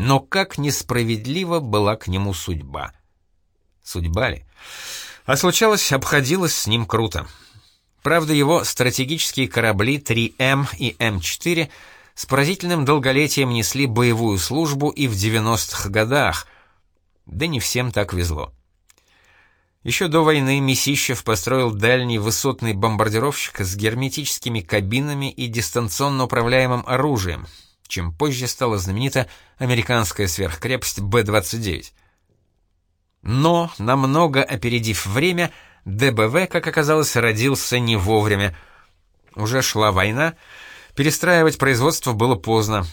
Но как несправедлива была к нему судьба. Судьба ли? А случалось, обходилось с ним круто. Правда, его стратегические корабли 3М и М4 с поразительным долголетием несли боевую службу и в 90-х годах, да не всем так везло. Еще до войны Месищев построил дальний высотный бомбардировщик с герметическими кабинами и дистанционно управляемым оружием, чем позже стала знаменита американская сверхкрепость Б-29. Но, намного опередив время, ДБВ, как оказалось, родился не вовремя. Уже шла война, перестраивать производство было поздно.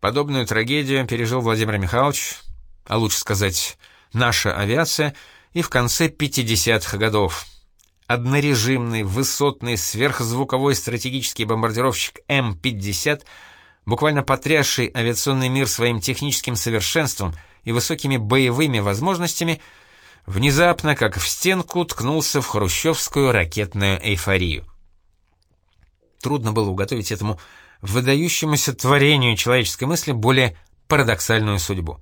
Подобную трагедию пережил Владимир Михайлович, а лучше сказать, наша авиация, и в конце 50-х годов. Однорежимный, высотный, сверхзвуковой стратегический бомбардировщик М-50, буквально потрясший авиационный мир своим техническим совершенством и высокими боевыми возможностями, внезапно, как в стенку, ткнулся в хрущевскую ракетную эйфорию. Трудно было уготовить этому выдающемуся творению человеческой мысли более парадоксальную судьбу.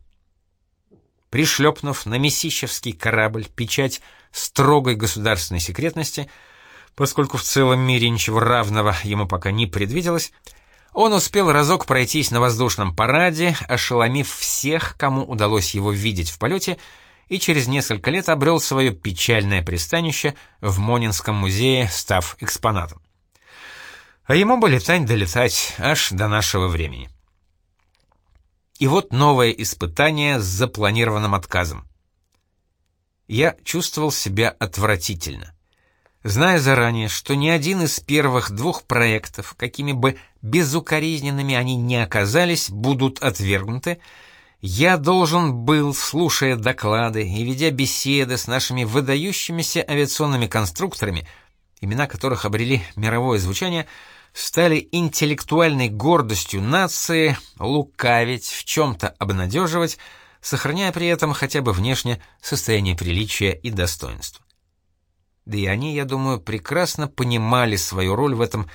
Пришлепнув на месищевский корабль печать строгой государственной секретности, поскольку в целом мире ничего равного ему пока не предвиделось, он успел разок пройтись на воздушном параде, ошеломив всех, кому удалось его видеть в полете, и через несколько лет обрел свое печальное пристанище в Монинском музее, став экспонатом. А ему бы летать долетать аж до нашего времени. И вот новое испытание с запланированным отказом. Я чувствовал себя отвратительно. Зная заранее, что ни один из первых двух проектов, какими бы безукоризненными они ни оказались, будут отвергнуты, я должен был, слушая доклады и ведя беседы с нашими выдающимися авиационными конструкторами, имена которых обрели мировое звучание, стали интеллектуальной гордостью нации, лукавить, в чем-то обнадеживать, сохраняя при этом хотя бы внешне состояние приличия и достоинства. Да и они, я думаю, прекрасно понимали свою роль в этом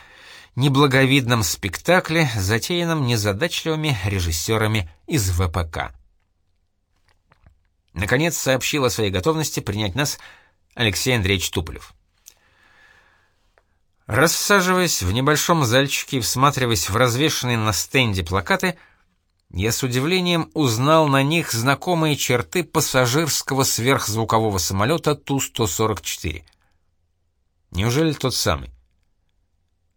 неблаговидном спектакле, затеянном незадачливыми режиссерами из ВПК. Наконец сообщил о своей готовности принять нас Алексей Андреевич Туполев. Рассаживаясь в небольшом зальчике и всматриваясь в развешанные на стенде плакаты, я с удивлением узнал на них знакомые черты пассажирского сверхзвукового самолета Ту-144. Неужели тот самый?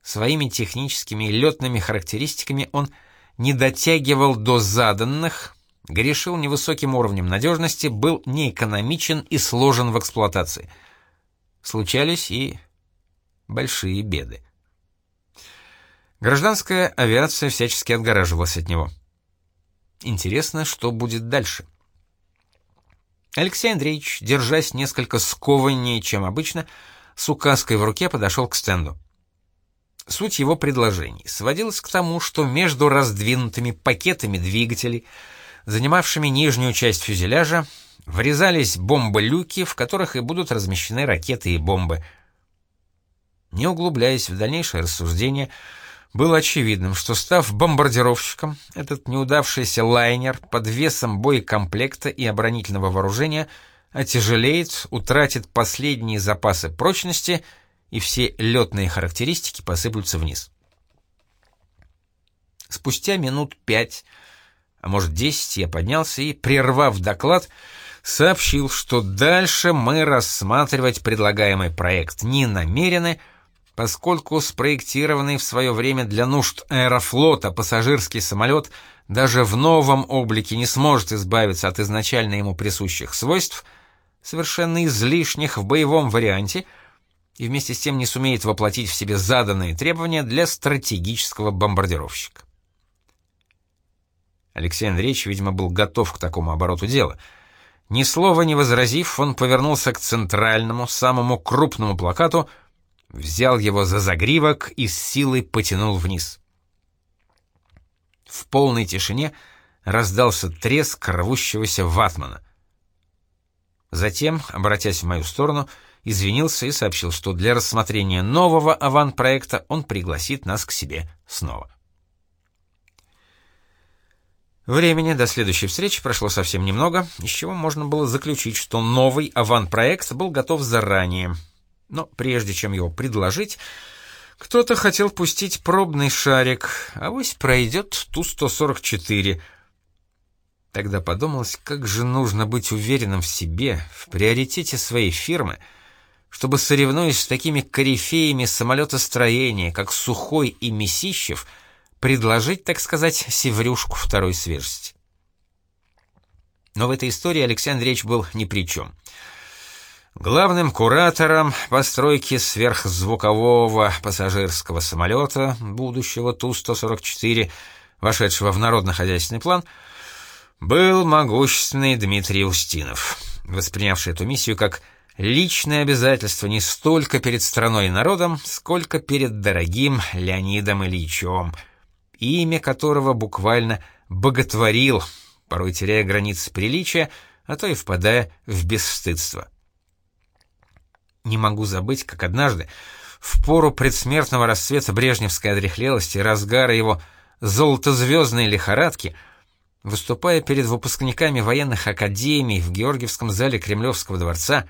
Своими техническими и летными характеристиками он не дотягивал до заданных, грешил невысоким уровнем надежности, был неэкономичен и сложен в эксплуатации. Случались и большие беды. Гражданская авиация всячески отгораживалась от него. Интересно, что будет дальше. Алексей Андреевич, держась несколько скованнее, чем обычно, с указкой в руке подошел к стенду. Суть его предложений сводилась к тому, что между раздвинутыми пакетами двигателей, занимавшими нижнюю часть фюзеляжа, врезались бомбы-люки, в которых и будут размещены ракеты и бомбы. Не углубляясь в дальнейшее рассуждение, было очевидным, что став бомбардировщиком, этот неудавшийся лайнер под весом боекомплекта и оборонительного вооружения отяжелеет, утратит последние запасы прочности — и все летные характеристики посыплются вниз. Спустя минут пять, а может десять, я поднялся и, прервав доклад, сообщил, что дальше мы рассматривать предлагаемый проект не намерены, поскольку спроектированный в свое время для нужд аэрофлота пассажирский самолет даже в новом облике не сможет избавиться от изначально ему присущих свойств, совершенно излишних в боевом варианте — и вместе с тем не сумеет воплотить в себе заданные требования для стратегического бомбардировщика. Алексей Андреевич, видимо, был готов к такому обороту дела. Ни слова не возразив, он повернулся к центральному, самому крупному плакату, взял его за загривок и с силой потянул вниз. В полной тишине раздался треск рвущегося ватмана. Затем, обратясь в мою сторону, — извинился и сообщил, что для рассмотрения нового аван-проекта он пригласит нас к себе снова. Времени до следующей встречи прошло совсем немного, из чего можно было заключить, что новый аван-проект был готов заранее. Но прежде чем его предложить, кто-то хотел пустить пробный шарик, а вось пройдет Ту-144. Тогда подумалось, как же нужно быть уверенным в себе, в приоритете своей фирмы, чтобы, соревнуясь с такими корифеями самолетостроения, как Сухой и Месищев, — предложить, так сказать, севрюшку второй свежести. Но в этой истории Алексей Андреевич был ни при чем. Главным куратором постройки сверхзвукового пассажирского самолета будущего Ту-144, вошедшего в народно-хозяйственный план, был могущественный Дмитрий Устинов, воспринявший эту миссию как личное обязательство не столько перед страной и народом, сколько перед дорогим Леонидом Ильичем – имя которого буквально боготворил, порой теряя границы приличия, а то и впадая в бесстыдство. Не могу забыть, как однажды, в пору предсмертного расцвета брежневской одряхлелости, разгара его золотозвездной лихорадки, выступая перед выпускниками военных академий в Георгиевском зале Кремлевского дворца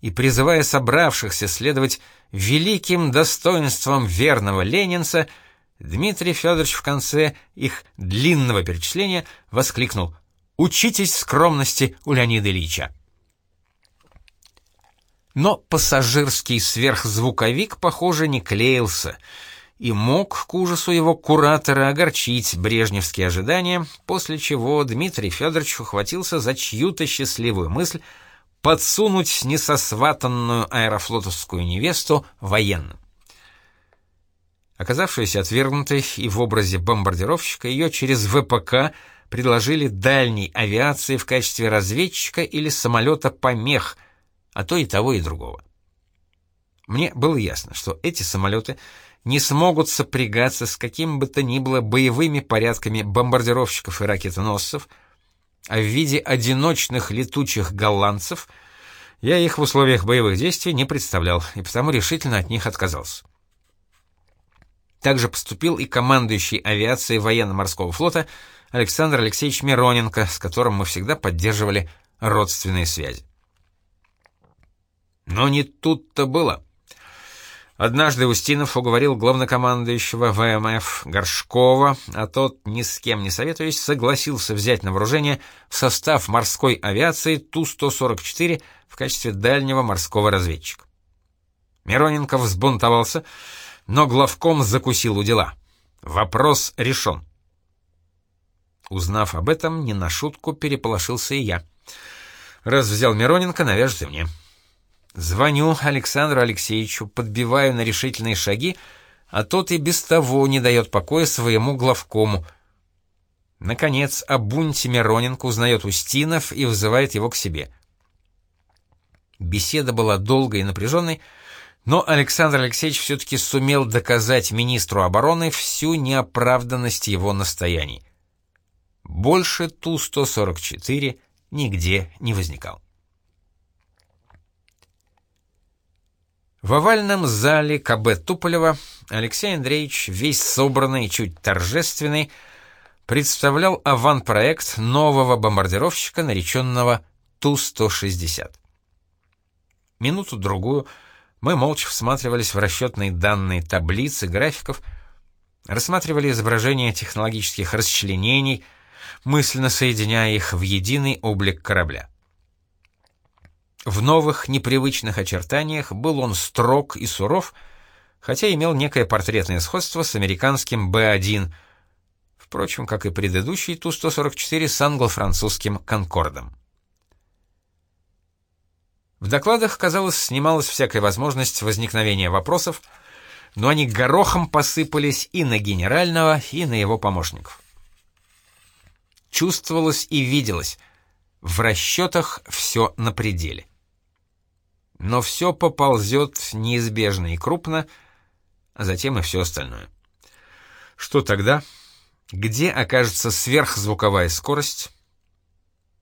и призывая собравшихся следовать великим достоинствам верного ленинца — Дмитрий Федорович в конце их длинного перечисления воскликнул «Учитесь скромности у Леонида Ильича». Но пассажирский сверхзвуковик, похоже, не клеился и мог к ужасу его куратора огорчить брежневские ожидания, после чего Дмитрий Федорович ухватился за чью-то счастливую мысль подсунуть несосватанную аэрофлотовскую невесту военным. Оказавшаяся отвергнутой и в образе бомбардировщика, ее через ВПК предложили дальней авиации в качестве разведчика или самолета помех, а то и того, и другого. Мне было ясно, что эти самолеты не смогут сопрягаться с каким бы то ни было боевыми порядками бомбардировщиков и ракетоносцев, а в виде одиночных летучих голландцев я их в условиях боевых действий не представлял и потому решительно от них отказался. Также поступил и командующий авиацией военно-морского флота Александр Алексеевич Мироненко, с которым мы всегда поддерживали родственные связи. Но не тут-то было. Однажды Устинов уговорил главнокомандующего ВМФ Горшкова, а тот, ни с кем не советуясь, согласился взять на вооружение в состав морской авиации Ту-144 в качестве дальнего морского разведчика. Мироненко взбунтовался но главком закусил у дела. Вопрос решен. Узнав об этом, не на шутку переполошился и я. Раз взял Мироненко, навяжется мне. Звоню Александру Алексеевичу, подбиваю на решительные шаги, а тот и без того не дает покоя своему главкому. Наконец, о бунте Мироненко узнает Устинов и вызывает его к себе. Беседа была долгой и напряженной, но Александр Алексеевич все-таки сумел доказать министру обороны всю неоправданность его настояний. Больше Ту-144 нигде не возникал. В овальном зале КБ Туполева Алексей Андреевич, весь собранный и чуть торжественный, представлял аван-проект нового бомбардировщика, нареченного Ту-160. Минуту-другую — мы молча всматривались в расчетные данные таблицы, графиков, рассматривали изображения технологических расчленений, мысленно соединяя их в единый облик корабля. В новых, непривычных очертаниях был он строг и суров, хотя имел некое портретное сходство с американским Б-1, впрочем, как и предыдущий Ту-144 с англо-французским «Конкордом». В докладах, казалось, снималась всякая возможность возникновения вопросов, но они горохом посыпались и на генерального, и на его помощников. Чувствовалось и виделось, в расчетах все на пределе. Но все поползет неизбежно и крупно, а затем и все остальное. Что тогда? Где окажется сверхзвуковая скорость?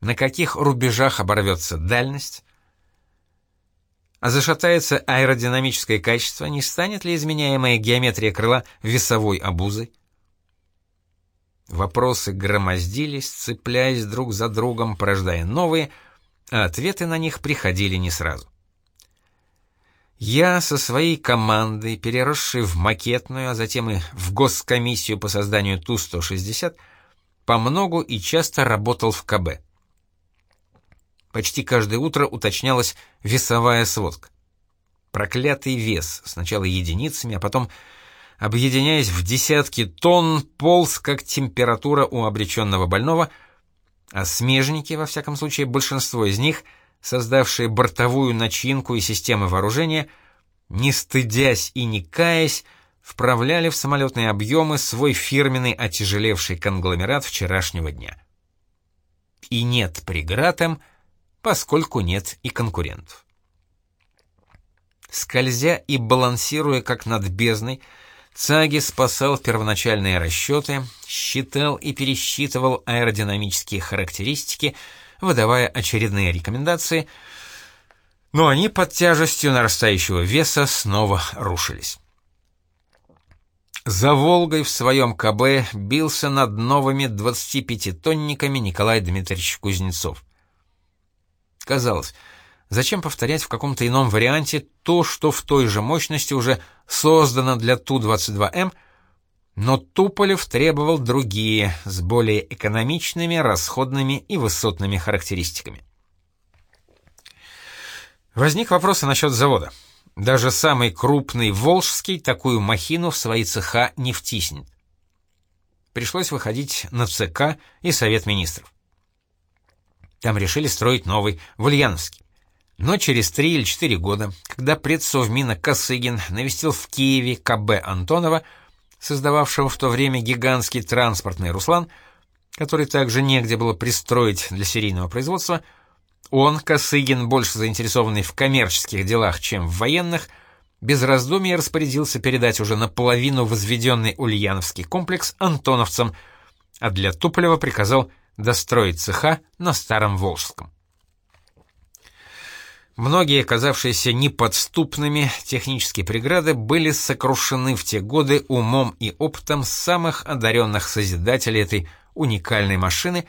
На каких рубежах оборвется дальность? А зашатается аэродинамическое качество, не станет ли изменяемая геометрия крыла весовой обузой? Вопросы громоздились, цепляясь друг за другом, порождая новые, а ответы на них приходили не сразу. Я со своей командой, переросшей в макетную, а затем и в госкомиссию по созданию Ту-160, по многу и часто работал в КБ. Почти каждое утро уточнялась весовая сводка. Проклятый вес, сначала единицами, а потом, объединяясь в десятки тонн, полз как температура у обреченного больного, а смежники, во всяком случае большинство из них, создавшие бортовую начинку и системы вооружения, не стыдясь и не каясь, вправляли в самолетные объемы свой фирменный отяжелевший конгломерат вчерашнего дня. И нет преград им, поскольку нет и конкурентов. Скользя и балансируя как над бездной, Цаги спасал первоначальные расчеты, считал и пересчитывал аэродинамические характеристики, выдавая очередные рекомендации, но они под тяжестью нарастающего веса снова рушились. За Волгой в своем КБ бился над новыми 25-тонниками Николай Дмитриевич Кузнецов. Казалось, зачем повторять в каком-то ином варианте то, что в той же мощности уже создано для Ту-22М, но Туполев требовал другие, с более экономичными, расходными и высотными характеристиками. Возник вопрос и насчет завода. Даже самый крупный Волжский такую махину в свои цеха не втиснет. Пришлось выходить на ЦК и Совет Министров. Там решили строить новый, в Ульяновске. Но через три или четыре года, когда предсовмина Косыгин навестил в Киеве КБ Антонова, создававшего в то время гигантский транспортный «Руслан», который также негде было пристроить для серийного производства, он, Косыгин, больше заинтересованный в коммерческих делах, чем в военных, без раздумий распорядился передать уже наполовину возведенный Ульяновский комплекс антоновцам, а для Туполева приказал достроить цеха на Старом Волжском. Многие, казавшиеся неподступными, технические преграды были сокрушены в те годы умом и опытом самых одаренных созидателей этой уникальной машины,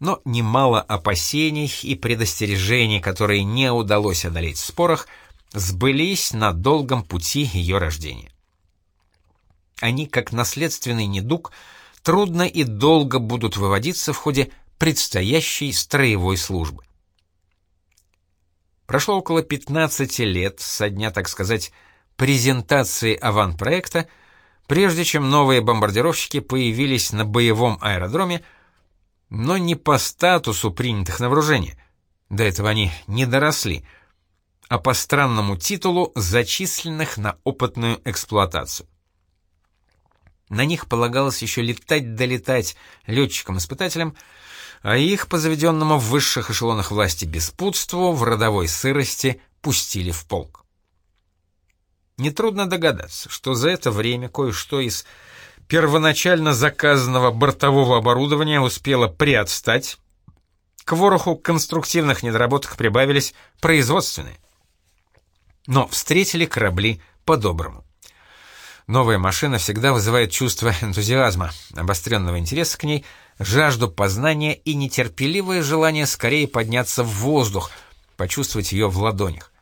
но немало опасений и предостережений, которые не удалось одолеть в спорах, сбылись на долгом пути ее рождения. Они, как наследственный недуг, трудно и долго будут выводиться в ходе предстоящей строевой службы. Прошло около 15 лет со дня, так сказать, презентации аванпроекта, прежде чем новые бомбардировщики появились на боевом аэродроме, но не по статусу принятых на вооружение, до этого они не доросли, а по странному титулу зачисленных на опытную эксплуатацию. На них полагалось еще летать-долетать летчикам-испытателям, а их, по заведенному в высших эшелонах власти беспутству, в родовой сырости пустили в полк. Нетрудно догадаться, что за это время кое-что из первоначально заказанного бортового оборудования успело приотстать, к вороху конструктивных недоработок прибавились производственные. Но встретили корабли по-доброму. Новая машина всегда вызывает чувство энтузиазма, обостренного интереса к ней, жажду познания и нетерпеливое желание скорее подняться в воздух, почувствовать ее в ладонях.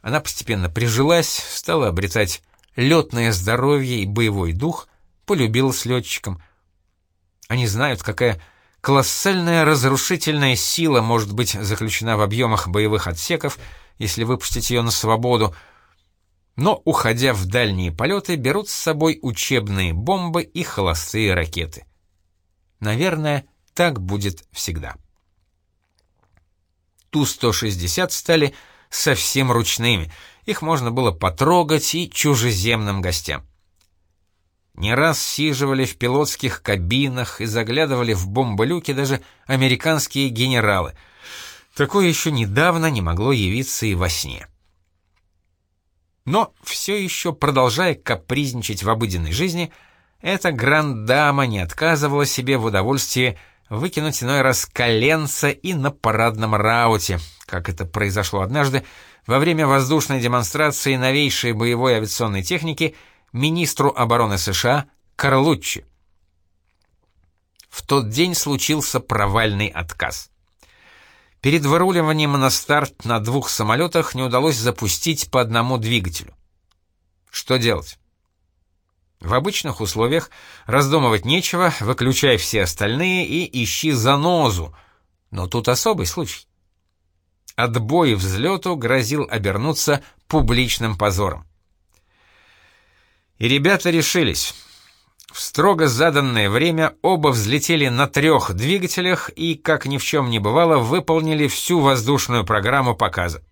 Она постепенно прижилась, стала обретать летное здоровье и боевой дух, полюбилась летчикам. Они знают, какая колоссальная разрушительная сила может быть заключена в объемах боевых отсеков, если выпустить ее на свободу — но, уходя в дальние полеты, берут с собой учебные бомбы и холостые ракеты. Наверное, так будет всегда. Ту-160 стали совсем ручными, их можно было потрогать и чужеземным гостям. Не раз сиживали в пилотских кабинах и заглядывали в бомболюки даже американские генералы. Такое еще недавно не могло явиться и во сне. Но все еще продолжая капризничать в обыденной жизни, эта гранд-дама не отказывала себе в удовольствии выкинуть иной раз коленца и на парадном рауте, как это произошло однажды во время воздушной демонстрации новейшей боевой авиационной техники министру обороны США Карлуччи. в тот день случился провальный отказ. Перед выруливанием на старт на двух самолетах не удалось запустить по одному двигателю. Что делать? В обычных условиях раздумывать нечего, выключай все остальные и ищи занозу. Но тут особый случай. Отбой взлету грозил обернуться публичным позором. И ребята решились. В строго заданное время оба взлетели на трех двигателях и, как ни в чем не бывало, выполнили всю воздушную программу показа.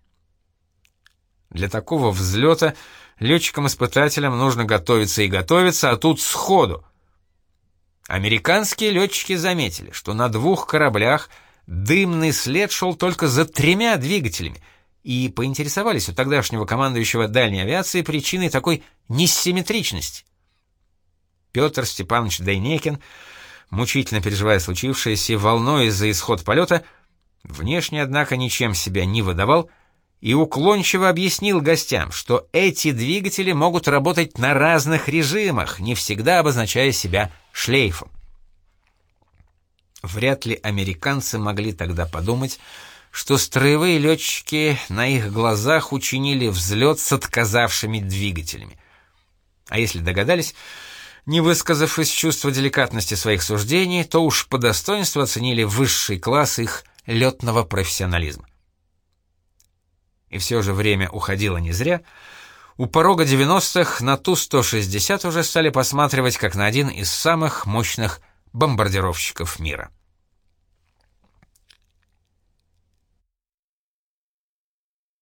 Для такого взлета летчикам-испытателям нужно готовиться и готовиться, а тут сходу. Американские летчики заметили, что на двух кораблях дымный след шел только за тремя двигателями, и поинтересовались у тогдашнего командующего дальней авиации причиной такой несимметричности. Петр Степанович Дейнекин, мучительно переживая случившееся, волной за исход полета, внешне, однако, ничем себя не выдавал и уклончиво объяснил гостям, что эти двигатели могут работать на разных режимах, не всегда обозначая себя шлейфом. Вряд ли американцы могли тогда подумать, что строевые летчики на их глазах учинили взлет с отказавшими двигателями. А если догадались, не высказав из чувства деликатности своих суждений, то уж по достоинству оценили высший класс их летного профессионализма. И все же время уходило не зря. У порога 90-х на Ту-160 уже стали посматривать как на один из самых мощных бомбардировщиков мира.